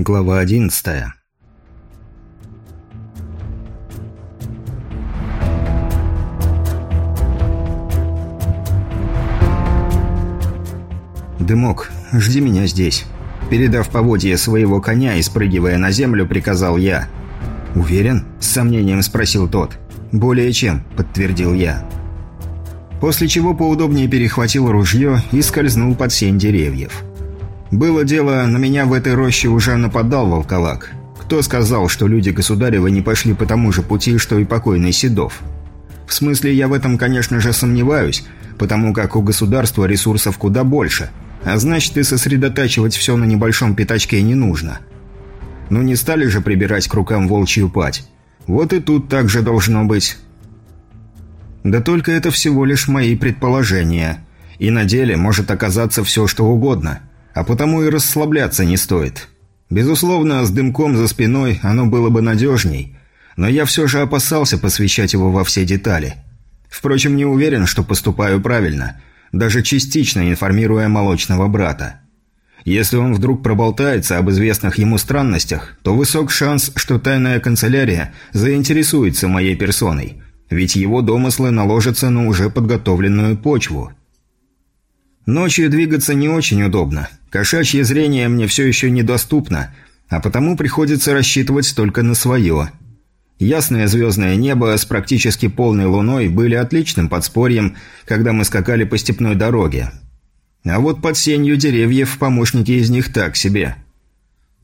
Глава одиннадцатая. «Дымок, жди меня здесь». Передав поводье своего коня и спрыгивая на землю, приказал я. «Уверен?» – с сомнением спросил тот. «Более чем», – подтвердил я. После чего поудобнее перехватил ружье и скользнул под сень деревьев. Было дело, на меня в этой роще уже нападал волколак. Кто сказал, что люди государева не пошли по тому же пути, что и покойный Седов? В смысле, я в этом, конечно же, сомневаюсь, потому как у государства ресурсов куда больше – а значит, и сосредотачивать все на небольшом пятачке не нужно. Ну не стали же прибирать к рукам волчью пать. Вот и тут так же должно быть. Да только это всего лишь мои предположения. И на деле может оказаться все, что угодно. А потому и расслабляться не стоит. Безусловно, с дымком за спиной оно было бы надежней. Но я все же опасался посвящать его во все детали. Впрочем, не уверен, что поступаю правильно – даже частично информируя молочного брата. Если он вдруг проболтается об известных ему странностях, то высок шанс, что тайная канцелярия заинтересуется моей персоной, ведь его домыслы наложатся на уже подготовленную почву. Ночью двигаться не очень удобно. Кошачье зрение мне все еще недоступно, а потому приходится рассчитывать только на свое – Ясное звездное небо с практически полной луной были отличным подспорьем, когда мы скакали по степной дороге. А вот под сенью деревьев помощники из них так себе.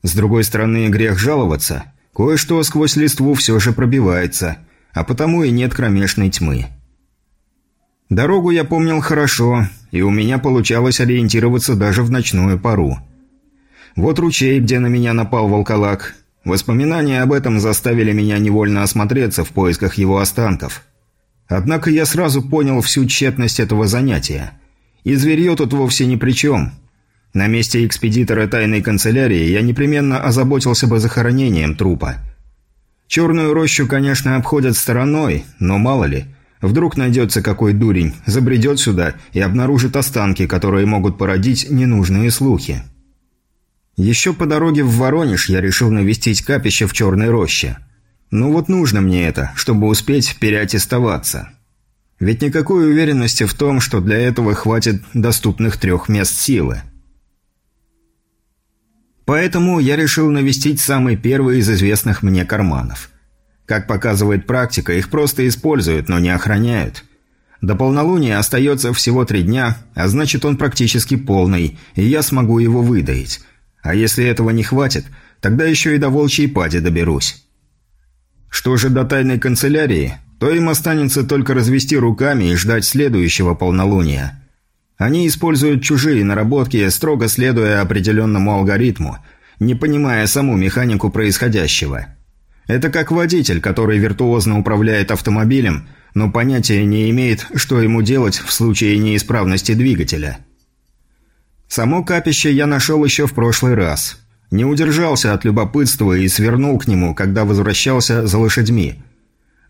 С другой стороны, грех жаловаться. Кое-что сквозь листву все же пробивается, а потому и нет кромешной тьмы. Дорогу я помнил хорошо, и у меня получалось ориентироваться даже в ночную пару. Вот ручей, где на меня напал волколак – Воспоминания об этом заставили меня невольно осмотреться в поисках его останков. Однако я сразу понял всю тщетность этого занятия. И зверье тут вовсе ни при чем. На месте экспедитора тайной канцелярии я непременно озаботился бы захоронением трупа. Черную рощу, конечно, обходят стороной, но мало ли, вдруг найдется какой дурень, забредет сюда и обнаружит останки, которые могут породить ненужные слухи. Еще по дороге в Воронеж я решил навестить капище в Черной роще. Ну вот нужно мне это, чтобы успеть переаттестоваться. Ведь никакой уверенности в том, что для этого хватит доступных трех мест силы. Поэтому я решил навестить самый первый из известных мне карманов. Как показывает практика, их просто используют, но не охраняют. До полнолуния остается всего три дня, а значит он практически полный, и я смогу его выдаить – а если этого не хватит, тогда еще и до волчьей пади доберусь. Что же до тайной канцелярии, то им останется только развести руками и ждать следующего полнолуния. Они используют чужие наработки, строго следуя определенному алгоритму, не понимая саму механику происходящего. Это как водитель, который виртуозно управляет автомобилем, но понятия не имеет, что ему делать в случае неисправности двигателя – Само капище я нашел еще в прошлый раз. Не удержался от любопытства и свернул к нему, когда возвращался за лошадьми.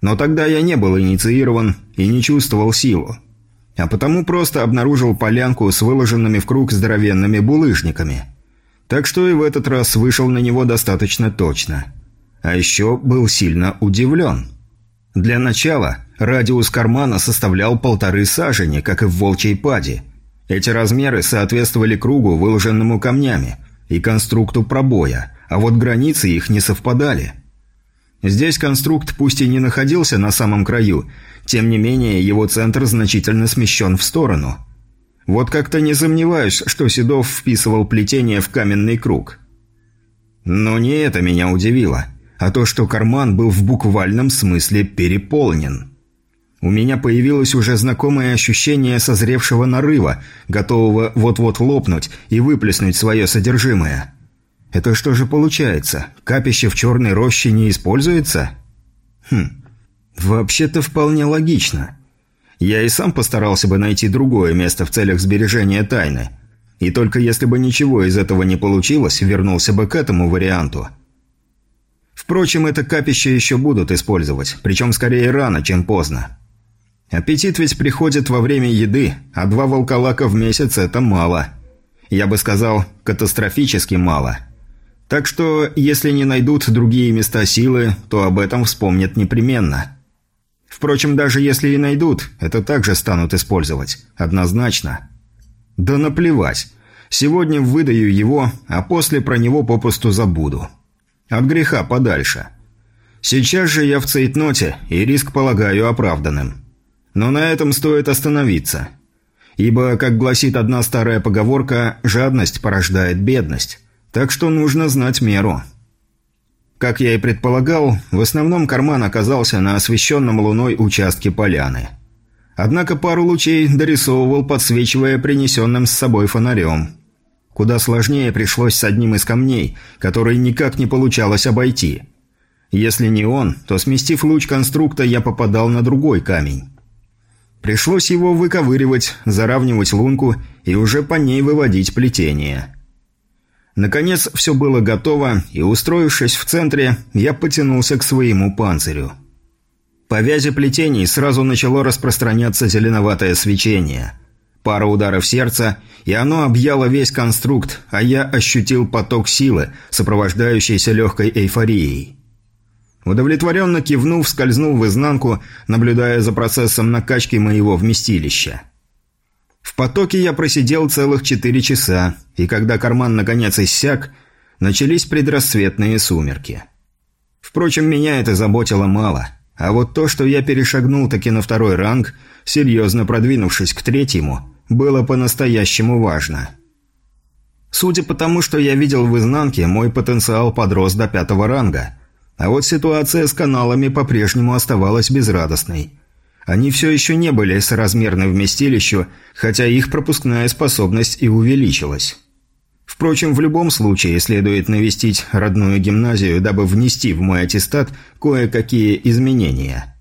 Но тогда я не был инициирован и не чувствовал силу. А потому просто обнаружил полянку с выложенными в круг здоровенными булыжниками. Так что и в этот раз вышел на него достаточно точно. А еще был сильно удивлен. Для начала радиус кармана составлял полторы сажени, как и в волчьей паде – эти размеры соответствовали кругу, выложенному камнями, и конструкту пробоя, а вот границы их не совпадали. Здесь конструкт пусть и не находился на самом краю, тем не менее его центр значительно смещен в сторону. Вот как-то не сомневаюсь, что Седов вписывал плетение в каменный круг. Но не это меня удивило, а то, что карман был в буквальном смысле переполнен. У меня появилось уже знакомое ощущение созревшего нарыва, готового вот-вот лопнуть и выплеснуть свое содержимое. Это что же получается? Капище в черной роще не используется? Хм, вообще-то вполне логично. Я и сам постарался бы найти другое место в целях сбережения тайны. И только если бы ничего из этого не получилось, вернулся бы к этому варианту. Впрочем, это капище еще будут использовать, причем скорее рано, чем поздно. Аппетит ведь приходит во время еды, а два волколака в месяц – это мало. Я бы сказал, катастрофически мало. Так что, если не найдут другие места силы, то об этом вспомнят непременно. Впрочем, даже если и найдут, это также станут использовать. Однозначно. Да наплевать. Сегодня выдаю его, а после про него попросту забуду. От греха подальше. Сейчас же я в цейтноте, и риск полагаю оправданным. Но на этом стоит остановиться. Ибо, как гласит одна старая поговорка, жадность порождает бедность. Так что нужно знать меру. Как я и предполагал, в основном карман оказался на освещенном луной участке поляны. Однако пару лучей дорисовывал, подсвечивая принесенным с собой фонарем. Куда сложнее пришлось с одним из камней, который никак не получалось обойти. Если не он, то сместив луч конструкта, я попадал на другой камень. Пришлось его выковыривать, заравнивать лунку и уже по ней выводить плетение. Наконец все было готово, и, устроившись в центре, я потянулся к своему панцирю. По вязи плетений сразу начало распространяться зеленоватое свечение. Пара ударов сердца, и оно объяло весь конструкт, а я ощутил поток силы, сопровождающийся легкой эйфорией. Удовлетворенно кивнув, скользнул в изнанку, наблюдая за процессом накачки моего вместилища. В потоке я просидел целых четыре часа, и когда карман наконец иссяк, начались предрассветные сумерки. Впрочем, меня это заботило мало, а вот то, что я перешагнул таки на второй ранг, серьезно продвинувшись к третьему, было по-настоящему важно. Судя по тому, что я видел в изнанке, мой потенциал подрос до пятого ранга, а вот ситуация с каналами по-прежнему оставалась безрадостной – они все еще не были соразмерны вместилищу, хотя их пропускная способность и увеличилась. Впрочем, в любом случае следует навестить родную гимназию, дабы внести в мой аттестат кое-какие изменения.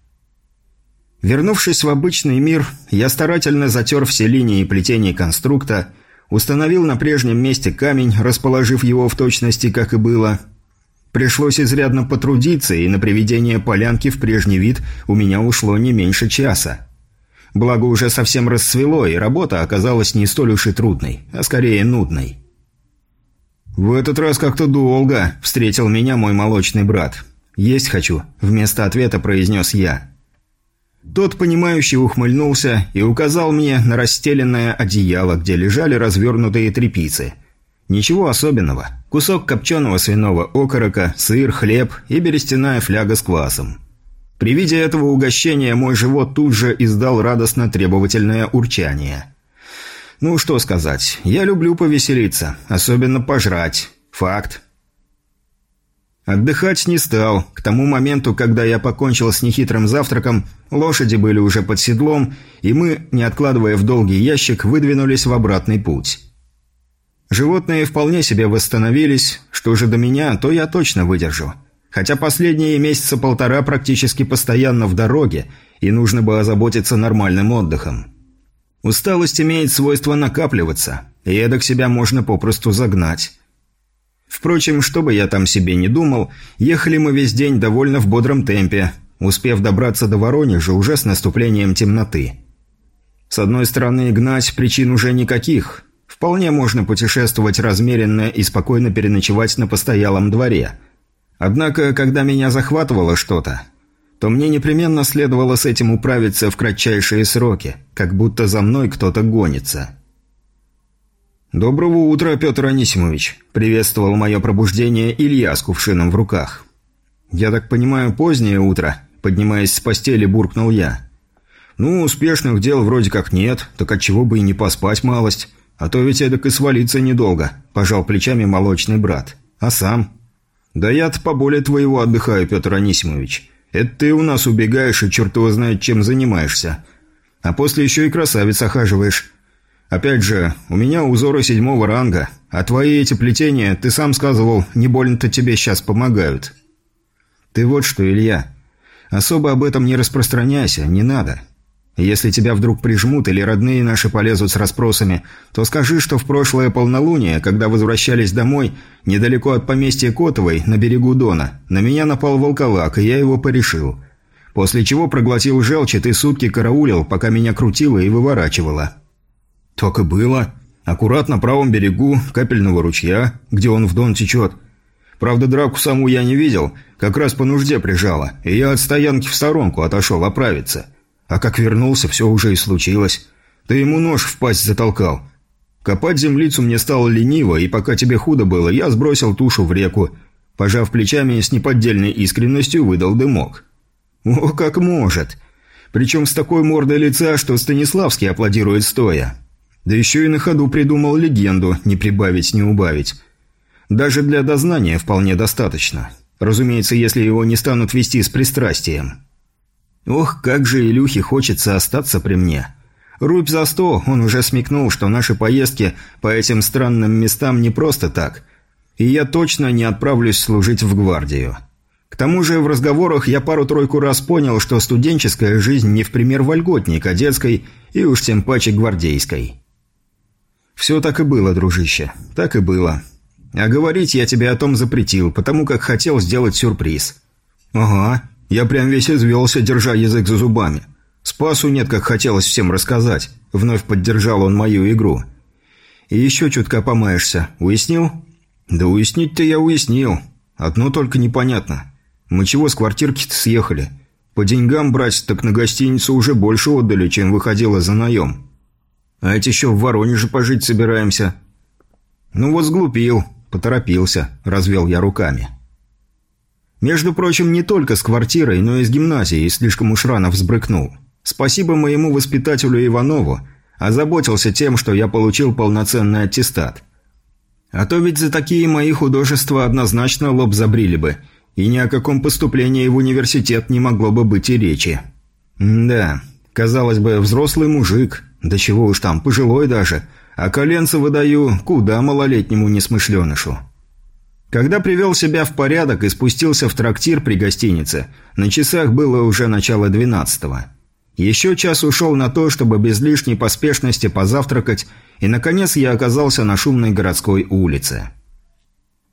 Вернувшись в обычный мир, я старательно затер все линии плетений конструкта, установил на прежнем месте камень, расположив его в точности, как и было – Пришлось изрядно потрудиться, и на приведение полянки в прежний вид у меня ушло не меньше часа. Благо уже совсем расцвело, и работа оказалась не столь уж и трудной, а скорее нудной. «В этот раз как-то долго», – встретил меня мой молочный брат. «Есть хочу», – вместо ответа произнес я. Тот, понимающий, ухмыльнулся и указал мне на расстеленное одеяло, где лежали развернутые тряпицы – Ничего особенного. Кусок копченого свиного окорока, сыр, хлеб и берестяная фляга с квасом. При виде этого угощения мой живот тут же издал радостно требовательное урчание. Ну, что сказать, я люблю повеселиться, особенно пожрать. Факт. Отдыхать не стал. К тому моменту, когда я покончил с нехитрым завтраком, лошади были уже под седлом, и мы, не откладывая в долгий ящик, выдвинулись в обратный путь. Животные вполне себе восстановились. Что же до меня, то я точно выдержу. Хотя последние месяца полтора практически постоянно в дороге, и нужно бы озаботиться нормальным отдыхом. Усталость имеет свойство накапливаться, и эдак себя можно попросту загнать. Впрочем, что бы я там себе не думал, ехали мы весь день довольно в бодром темпе, успев добраться до Воронежа уже с наступлением темноты. С одной стороны, гнать причин уже никаких, Вполне можно путешествовать размеренно и спокойно переночевать на постоялом дворе. Однако, когда меня захватывало что-то, то мне непременно следовало с этим управиться в кратчайшие сроки, как будто за мной кто-то гонится. «Доброго утра, Петр Анисимович», – приветствовал мое пробуждение Илья с кувшином в руках. «Я так понимаю, позднее утро», – поднимаясь с постели, буркнул я. «Ну, успешных дел вроде как нет, так отчего бы и не поспать малость. А то ведь эдак и свалиться недолго», – пожал плечами молочный брат. «А сам?» «Да я-то поболее твоего отдыхаю, Петр Анисимович. Это ты у нас убегаешь и черт знает, чем занимаешься. А после еще и красавиц охаживаешь. Опять же, у меня узоры седьмого ранга, а твои эти плетения, ты сам сказывал, не больно-то тебе сейчас помогают». «Ты вот что, Илья, особо об этом не распространяйся, не надо. Если тебя вдруг прижмут или родные наши полезут с расспросами, то скажи, что в прошлое полнолуние, когда возвращались домой, недалеко от поместья Котовой, на берегу Дона, на меня напал волколак, и я его порешил. После чего проглотил желчь, и ты сутки караулил, пока меня крутило и выворачивало. Так и было. Аккурат на правом берегу капельного ручья, где он в Дон течет. Правда, драку саму я не видел, как раз по нужде прижала, и я от стоянки в сторонку отошел оправиться. А как вернулся, все уже и случилось. Ты ему нож в пасть затолкал. Копать землицу мне стало лениво, и пока тебе худо было, я сбросил тушу в реку. Пожав плечами, с неподдельной искренностью выдал дымок. О, как может! Причем с такой мордой лица, что Станиславский аплодирует стоя. Да еще и на ходу придумал легенду, не прибавить, не убавить. Даже для дознания вполне достаточно. Разумеется, если его не станут вести с пристрастием. Ох, как же Илюхе хочется остаться при мне. Рубь за сто, он уже смекнул, что наши поездки по этим странным местам не просто так. И я точно не отправлюсь служить в гвардию. К тому же в разговорах я пару-тройку раз понял, что студенческая жизнь не в пример вольготней кадетской и уж тем паче гвардейской. Все так и было, дружище, так и было. А говорить я тебе о том запретил, потому как хотел сделать сюрприз. Ага, я прям весь извелся, держа язык за зубами. Спасу нет, как хотелось всем рассказать. Вновь поддержал он мою игру. И еще чутка помаешься. Уяснил? Да уяснить-то я уяснил. Одно только непонятно. Мы чего с квартирки-то съехали? По деньгам брать, так на гостиницу уже больше отдали, чем выходило за наем. А эти еще в Воронеже пожить собираемся. Ну вот сглупил, поторопился, развел я руками. Между прочим, не только с квартирой, но и с гимназией слишком уж рано взбрыкнул. Спасибо моему воспитателю Иванову, озаботился тем, что я получил полноценный аттестат. А то ведь за такие мои художества однозначно лоб забрили бы – и ни о каком поступлении в университет не могло бы быть и речи. М да, казалось бы, взрослый мужик, да чего уж там, пожилой даже, а коленца выдаю куда малолетнему несмышленышу. Когда привел себя в порядок и спустился в трактир при гостинице, на часах было уже начало двенадцатого. Еще час ушел на то, чтобы без лишней поспешности позавтракать, и, наконец, я оказался на шумной городской улице.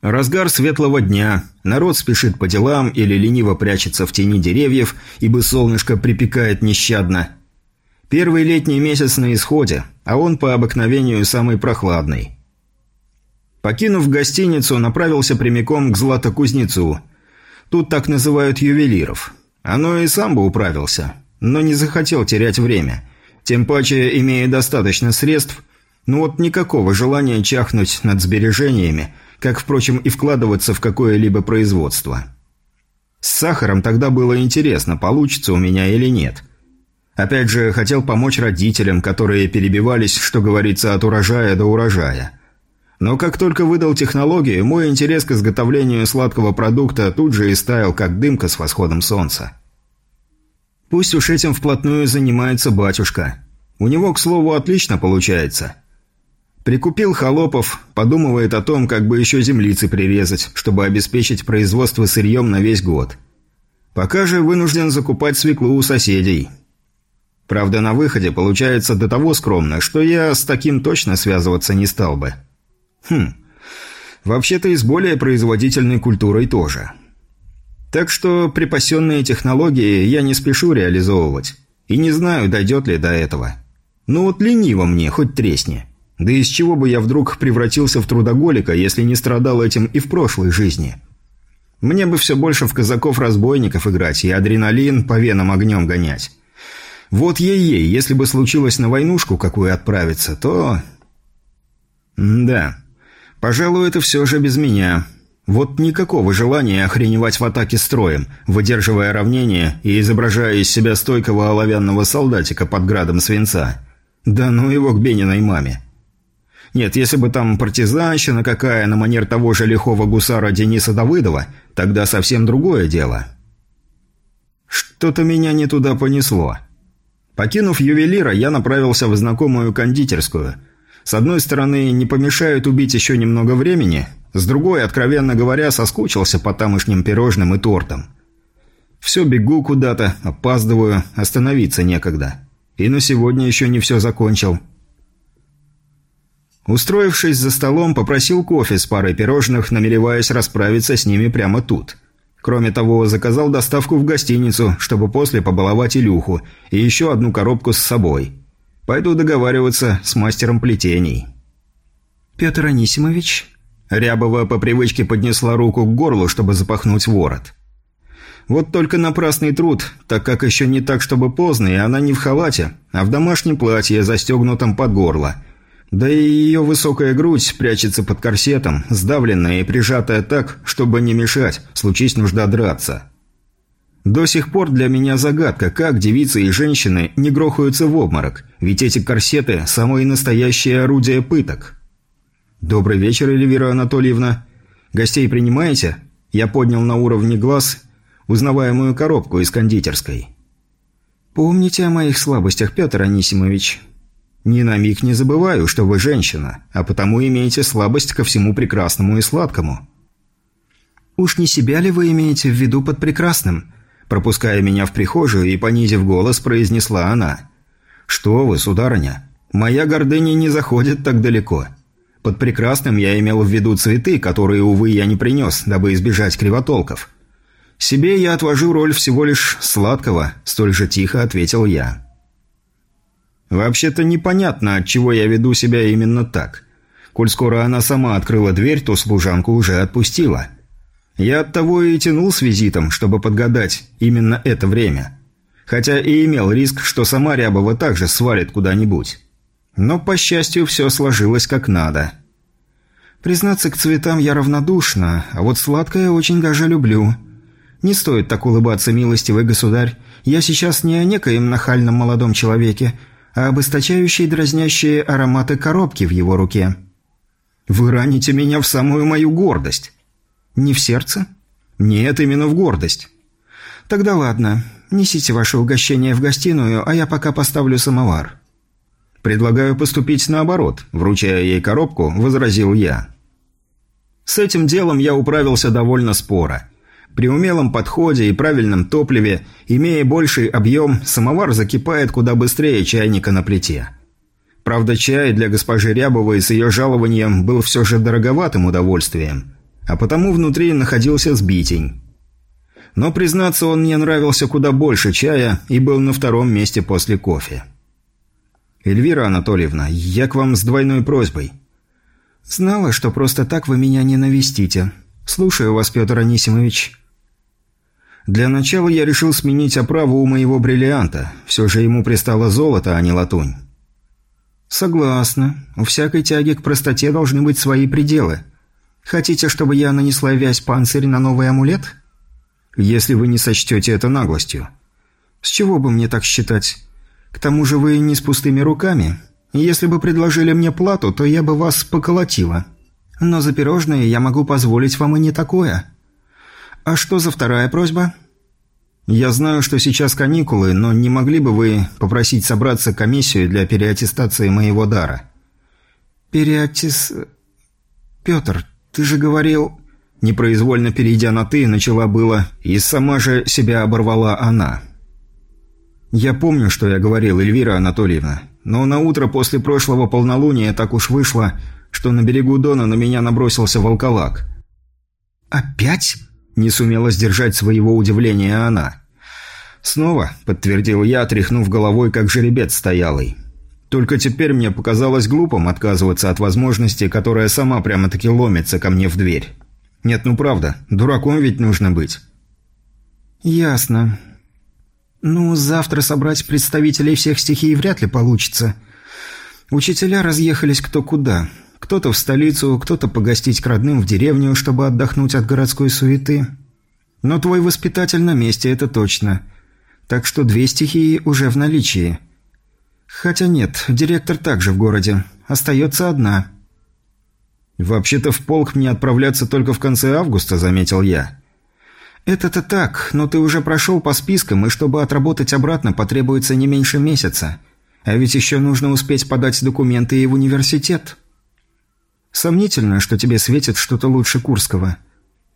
Разгар светлого дня. Народ спешит по делам или лениво прячется в тени деревьев, ибо солнышко припекает нещадно. Первый летний месяц на исходе, а он по обыкновению самый прохладный. Покинув гостиницу, направился прямиком к Златокузнецу. Тут так называют ювелиров. Оно и сам бы управился, но не захотел терять время. Тем паче, имея достаточно средств, ну вот никакого желания чахнуть над сбережениями – как, впрочем, и вкладываться в какое-либо производство. С сахаром тогда было интересно, получится у меня или нет. Опять же, хотел помочь родителям, которые перебивались, что говорится, от урожая до урожая. Но как только выдал технологию, мой интерес к изготовлению сладкого продукта тут же истаял, как дымка с восходом солнца. Пусть уж этим вплотную занимается батюшка. У него, к слову, отлично получается. Прикупил холопов, подумывает о том, как бы еще землицы прирезать, чтобы обеспечить производство сырьем на весь год. Пока же вынужден закупать свеклу у соседей. Правда, на выходе получается до того скромно, что я с таким точно связываться не стал бы. Хм, вообще-то и с более производительной культурой тоже. Так что припасенные технологии я не спешу реализовывать. И не знаю, дойдет ли до этого. Ну вот лениво мне, хоть тресни. Да из чего бы я вдруг превратился в трудоголика, если не страдал этим и в прошлой жизни? Мне бы все больше в казаков-разбойников играть и адреналин по венам огнем гонять. Вот ей-ей, если бы случилось на войнушку какую отправиться, то... Да, пожалуй, это все же без меня. Вот никакого желания охреневать в атаке строем, выдерживая равнение и изображая из себя стойкого оловянного солдатика под градом свинца. Да ну его к Бениной маме. Нет, если бы там партизанщина какая на манер того же лихого гусара Дениса Давыдова, тогда совсем другое дело. Что-то меня не туда понесло. Покинув ювелира, я направился в знакомую кондитерскую. С одной стороны, не помешает убить еще немного времени, с другой, откровенно говоря, соскучился по тамошним пирожным и тортам. Все бегу куда-то, опаздываю, остановиться некогда. И на сегодня еще не все закончил. Устроившись за столом, попросил кофе с парой пирожных, намереваясь расправиться с ними прямо тут. Кроме того, заказал доставку в гостиницу, чтобы после побаловать Илюху, и еще одну коробку с собой. Пойду договариваться с мастером плетений. «Петр Анисимович?» Рябова по привычке поднесла руку к горлу, чтобы запахнуть ворот. Вот только напрасный труд, так как еще не так, чтобы поздно, и она не в халате, а в домашнем платье, застегнутом под горло. Да и ее высокая грудь прячется под корсетом, сдавленная и прижатая так, чтобы не мешать, случись нужда драться. До сих пор для меня загадка, как девицы и женщины не грохаются в обморок, ведь эти корсеты – самое настоящее орудие пыток. «Добрый вечер, Эльвира Анатольевна. Гостей принимаете?» Я поднял на уровне глаз узнаваемую коробку из кондитерской. «Помните о моих слабостях, Петр Анисимович. Ни на миг не забываю, что вы женщина, а потому имеете слабость ко всему прекрасному и сладкому». «Уж не себя ли вы имеете в виду под прекрасным?» Пропуская меня в прихожую и понизив голос, произнесла она. «Что вы, сударыня, моя гордыня не заходит так далеко. Под прекрасным я имел в виду цветы, которые, увы, я не принес, дабы избежать кривотолков. Себе я отвожу роль всего лишь сладкого», – столь же тихо ответил я. «Вообще-то непонятно, от чего я веду себя именно так. Коль скоро она сама открыла дверь, то служанку уже отпустила». Я оттого и тянул с визитом, чтобы подгадать именно это время. Хотя и имел риск, что сама Рябова также свалит куда-нибудь. Но, по счастью, все сложилось как надо. Признаться, к цветам я равнодушна, а вот сладкое очень даже люблю. Не стоит так улыбаться, милостивый государь. Я сейчас не о некоем нахальном молодом человеке, а об источающей дразнящие ароматы коробки в его руке. Вы раните меня в самую мою гордость. Не в сердце? Нет, именно в гордость. Тогда ладно, несите ваше угощение в гостиную, а я пока поставлю самовар. Предлагаю поступить наоборот, вручая ей коробку, возразил я. С этим делом я управился довольно споро. При умелом подходе и правильном топливе, имея больший объем, самовар закипает куда быстрее чайника на плите. Правда, чай для госпожи Рябовой с ее жалованием был все же дороговатым удовольствием – а потому внутри находился сбитень. Но, признаться, он мне нравился куда больше чая и был на втором месте после кофе. «Эльвира Анатольевна, я к вам с двойной просьбой». «Знала, что просто так вы меня не навестите. Слушаю вас, Петр Анисимович». Для начала я решил сменить оправу у моего бриллианта. Все же ему пристало золото, а не латунь. «Согласна. У всякой тяги к простоте должны быть свои пределы. Хотите, чтобы я нанесла вязь панцирь на новый амулет? Если вы не сочтете это наглостью. С чего бы мне так считать? К тому же вы не с пустыми руками. Если бы предложили мне плату, то я бы вас поколотила. Но за пирожные я могу позволить вам и не такое. А что за вторая просьба? Я знаю, что сейчас каникулы, но не могли бы вы попросить собраться комиссию для переаттестации моего дара? Переаттис... Петр, «Ты же говорил...» Непроизвольно перейдя на «ты», начала было, и сама же себя оборвала она. «Я помню, что я говорил, Эльвира Анатольевна, но на утро после прошлого полнолуния так уж вышло, что на берегу Дона на меня набросился волколак». «Опять?» – не сумела сдержать своего удивления она. «Снова», – подтвердил я, тряхнув головой, как жеребец стоялый. Только теперь мне показалось глупым отказываться от возможности, которая сама прямо-таки ломится ко мне в дверь. Нет, ну правда, дураком ведь нужно быть. Ясно. Ну, завтра собрать представителей всех стихий вряд ли получится. Учителя разъехались кто куда. Кто-то в столицу, кто-то погостить к родным в деревню, чтобы отдохнуть от городской суеты. Но твой воспитатель на месте, это точно. Так что две стихии уже в наличии – Хотя нет, директор также в городе. Остается одна. «Вообще-то в полк мне отправляться только в конце августа», — заметил я. «Это-то так, но ты уже прошел по спискам, и чтобы отработать обратно, потребуется не меньше месяца. А ведь еще нужно успеть подать документы и в университет». «Сомнительно, что тебе светит что-то лучше Курского».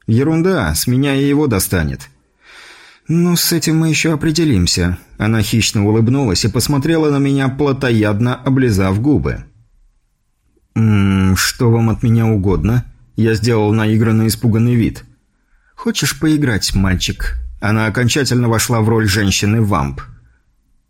«Ерунда, с меня и его достанет. «Ну, с этим мы еще определимся». Она хищно улыбнулась и посмотрела на меня, плотоядно облизав губы. «Ммм, что вам от меня угодно?» Я сделал наигранно испуганный вид. «Хочешь поиграть, мальчик?» Она окончательно вошла в роль женщины-вамп.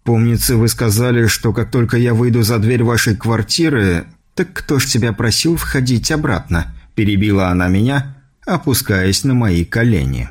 «Помнится, вы сказали, что как только я выйду за дверь вашей квартиры...» «Так кто ж тебя просил входить обратно?» – перебила она меня, опускаясь на мои колени.